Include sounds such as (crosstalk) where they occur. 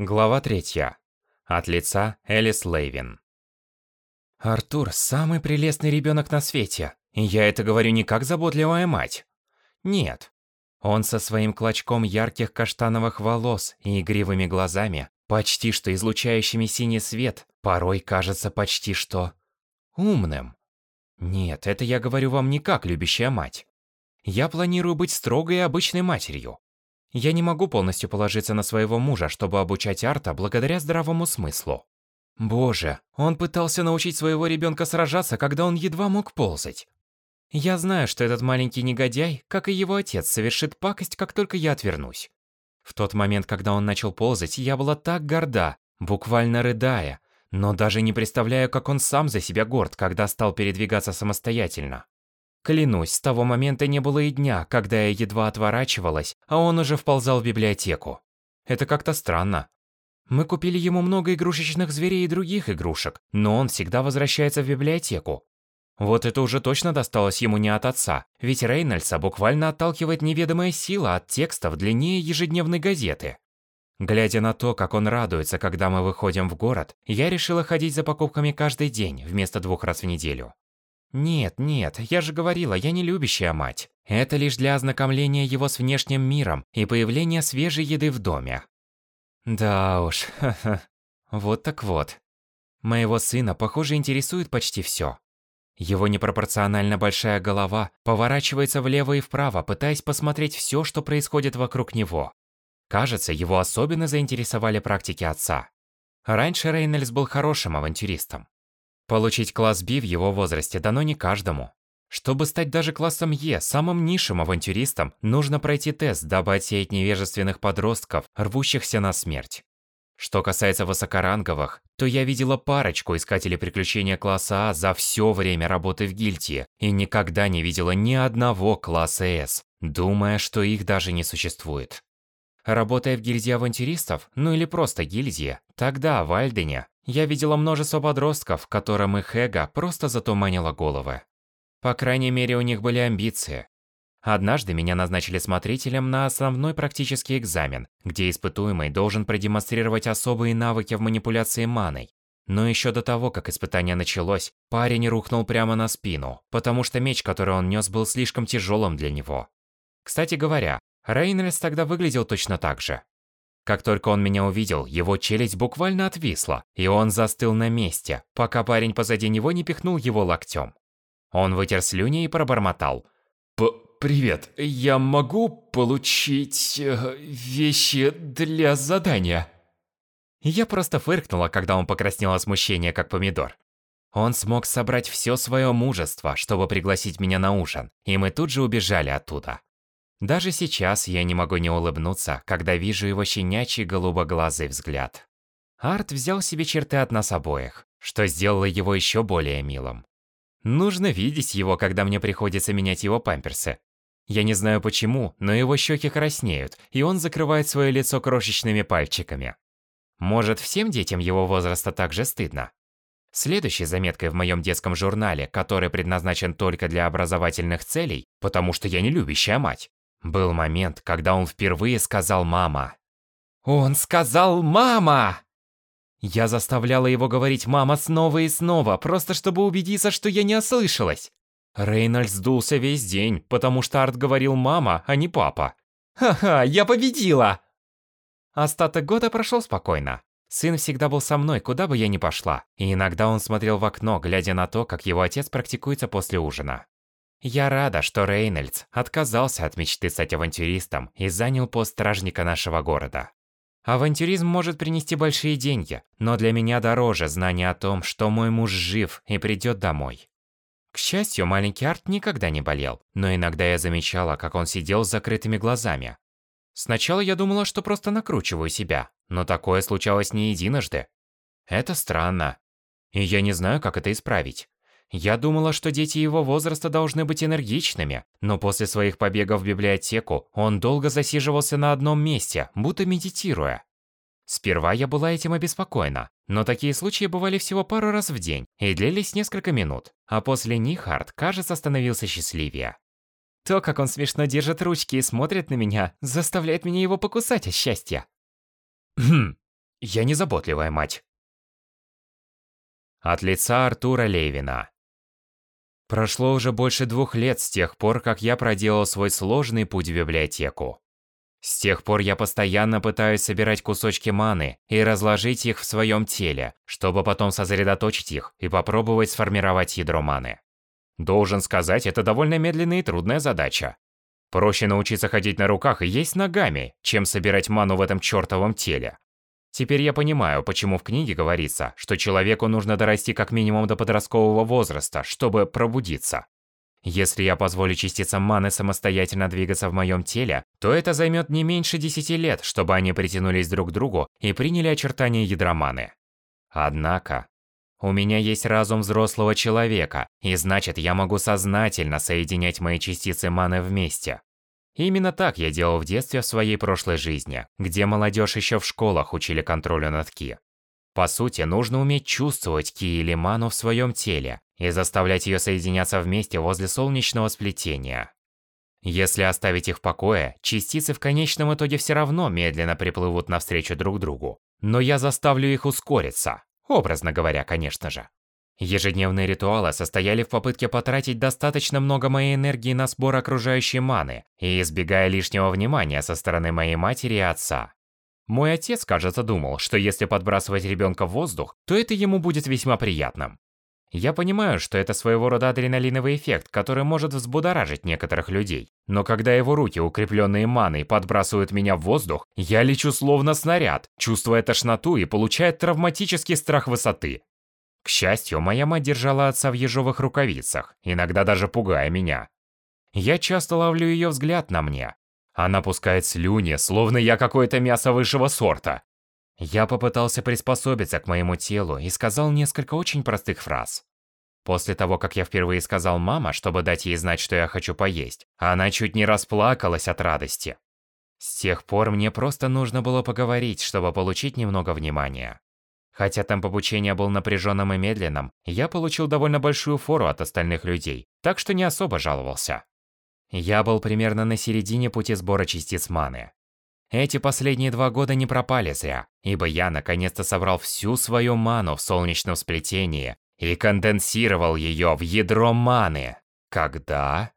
Глава третья. От лица Элис Лейвин. Артур – самый прелестный ребенок на свете. И я это говорю не как заботливая мать. Нет. Он со своим клочком ярких каштановых волос и игривыми глазами, почти что излучающими синий свет, порой кажется почти что умным. Нет, это я говорю вам не как любящая мать. Я планирую быть строгой и обычной матерью. Я не могу полностью положиться на своего мужа, чтобы обучать Арта благодаря здравому смыслу. Боже, он пытался научить своего ребенка сражаться, когда он едва мог ползать. Я знаю, что этот маленький негодяй, как и его отец, совершит пакость, как только я отвернусь. В тот момент, когда он начал ползать, я была так горда, буквально рыдая, но даже не представляю, как он сам за себя горд, когда стал передвигаться самостоятельно. Клянусь, с того момента не было и дня, когда я едва отворачивалась, а он уже вползал в библиотеку. Это как-то странно. Мы купили ему много игрушечных зверей и других игрушек, но он всегда возвращается в библиотеку. Вот это уже точно досталось ему не от отца, ведь Рейнольдса буквально отталкивает неведомая сила от текстов длиннее ежедневной газеты. Глядя на то, как он радуется, когда мы выходим в город, я решила ходить за покупками каждый день, вместо двух раз в неделю. Нет, нет, я же говорила, я не любящая мать. Это лишь для ознакомления его с внешним миром и появления свежей еды в доме. Да уж. (laughs) Вот так вот. Моего сына, похоже, интересует почти все. Его непропорционально большая голова поворачивается влево и вправо, пытаясь посмотреть все, что происходит вокруг него. Кажется, его особенно заинтересовали практики отца. Раньше Рейнольдс был хорошим авантюристом. Получить класс B в его возрасте дано не каждому. Чтобы стать даже классом Е, самым низшим авантюристом, нужно пройти тест, дабы отсеять невежественных подростков, рвущихся на смерть. Что касается высокоранговых, то я видела парочку искателей приключения класса А за все время работы в гильдии и никогда не видела ни одного класса С, думая, что их даже не существует. Работая в гильдии авантюристов, ну или просто гильдии, тогда, в Альдене, я видела множество подростков, которым их эго просто затуманило головы. По крайней мере, у них были амбиции. Однажды меня назначили смотрителем на основной практический экзамен, где испытуемый должен продемонстрировать особые навыки в манипуляции маной. Но еще до того, как испытание началось, парень рухнул прямо на спину, потому что меч, который он нес, был слишком тяжелым для него. Кстати говоря, Рейнольдс тогда выглядел точно так же. Как только он меня увидел, его челюсть буквально отвисла, и он застыл на месте, пока парень позади него не пихнул его локтем. Он вытер слюни и пробормотал. П «Привет, я могу получить... Э, вещи для задания?» Я просто фыркнула, когда он покраснел от смущения, как помидор. Он смог собрать все свое мужество, чтобы пригласить меня на ужин, и мы тут же убежали оттуда. Даже сейчас я не могу не улыбнуться, когда вижу его щенячий голубоглазый взгляд. Арт взял себе черты от нас обоих, что сделало его еще более милым. Нужно видеть его, когда мне приходится менять его памперсы. Я не знаю почему, но его щеки краснеют, и он закрывает свое лицо крошечными пальчиками. Может, всем детям его возраста также стыдно? Следующей заметкой в моем детском журнале, который предназначен только для образовательных целей, потому что я не любящая мать, был момент, когда он впервые сказал «мама». Он сказал «мама!» Я заставляла его говорить «мама» снова и снова, просто чтобы убедиться, что я не ослышалась. Рейнольдс сдулся весь день, потому что Арт говорил «мама», а не «папа». «Ха-ха, я победила!» Остаток года прошел спокойно. Сын всегда был со мной, куда бы я ни пошла, и иногда он смотрел в окно, глядя на то, как его отец практикуется после ужина. Я рада, что Рейнольдс отказался от мечты стать авантюристом и занял пост стражника нашего города. Авантюризм может принести большие деньги, но для меня дороже знание о том, что мой муж жив и придет домой. К счастью, маленький Арт никогда не болел, но иногда я замечала, как он сидел с закрытыми глазами. Сначала я думала, что просто накручиваю себя, но такое случалось не единожды. Это странно. И я не знаю, как это исправить. Я думала, что дети его возраста должны быть энергичными, но после своих побегов в библиотеку он долго засиживался на одном месте, будто медитируя. Сперва я была этим обеспокоена, но такие случаи бывали всего пару раз в день и длились несколько минут, а после них Арт, кажется, становился счастливее. То, как он смешно держит ручки и смотрит на меня, заставляет меня его покусать от счастья. Хм. Я не заботливая мать. От лица Артура Левина. Прошло уже больше двух лет с тех пор, как я проделал свой сложный путь в библиотеку. С тех пор я постоянно пытаюсь собирать кусочки маны и разложить их в своем теле, чтобы потом сосредоточить их и попробовать сформировать ядро маны. Должен сказать, это довольно медленная и трудная задача. Проще научиться ходить на руках и есть ногами, чем собирать ману в этом чертовом теле. Теперь я понимаю, почему в книге говорится, что человеку нужно дорасти как минимум до подросткового возраста, чтобы пробудиться. Если я позволю частицам маны самостоятельно двигаться в моем теле, то это займет не меньше 10 лет, чтобы они притянулись друг к другу и приняли очертания ядра маны. Однако, у меня есть разум взрослого человека, и значит, я могу сознательно соединять мои частицы маны вместе. Именно так я делал в детстве в своей прошлой жизни, где молодежь еще в школах учили контролю над ки. По сути, нужно уметь чувствовать ки или ману в своем теле, и заставлять ее соединяться вместе возле солнечного сплетения. Если оставить их в покое, частицы в конечном итоге все равно медленно приплывут навстречу друг другу. Но я заставлю их ускориться, образно говоря, конечно же. Ежедневные ритуалы состояли в попытке потратить достаточно много моей энергии на сбор окружающей маны и избегая лишнего внимания со стороны моей матери и отца. Мой отец, кажется, думал, что если подбрасывать ребенка в воздух, то это ему будет весьма приятным. Я понимаю, что это своего рода адреналиновый эффект, который может взбудоражить некоторых людей. Но когда его руки, укрепленные маной, подбрасывают меня в воздух, я лечу словно снаряд, чувствуя тошноту и получая травматический страх высоты. К счастью, моя мать держала отца в ежовых рукавицах, иногда даже пугая меня. Я часто ловлю ее взгляд на мне. Она пускает слюни, словно я какое-то мясо высшего сорта, я попытался приспособиться к моему телу и сказал несколько очень простых фраз. После того, как я впервые сказал «мама», чтобы дать ей знать, что я хочу поесть, она чуть не расплакалась от радости. С тех пор мне просто нужно было поговорить, чтобы получить немного внимания. Хотя темп обучения был напряженным и медленным, я получил довольно большую фору от остальных людей, так что не особо жаловался. Я был примерно на середине пути сбора частиц маны. Эти последние два года не пропали зря, ибо я наконец-то собрал всю свою ману в солнечном сплетении и конденсировал ее в ядро маны. Когда?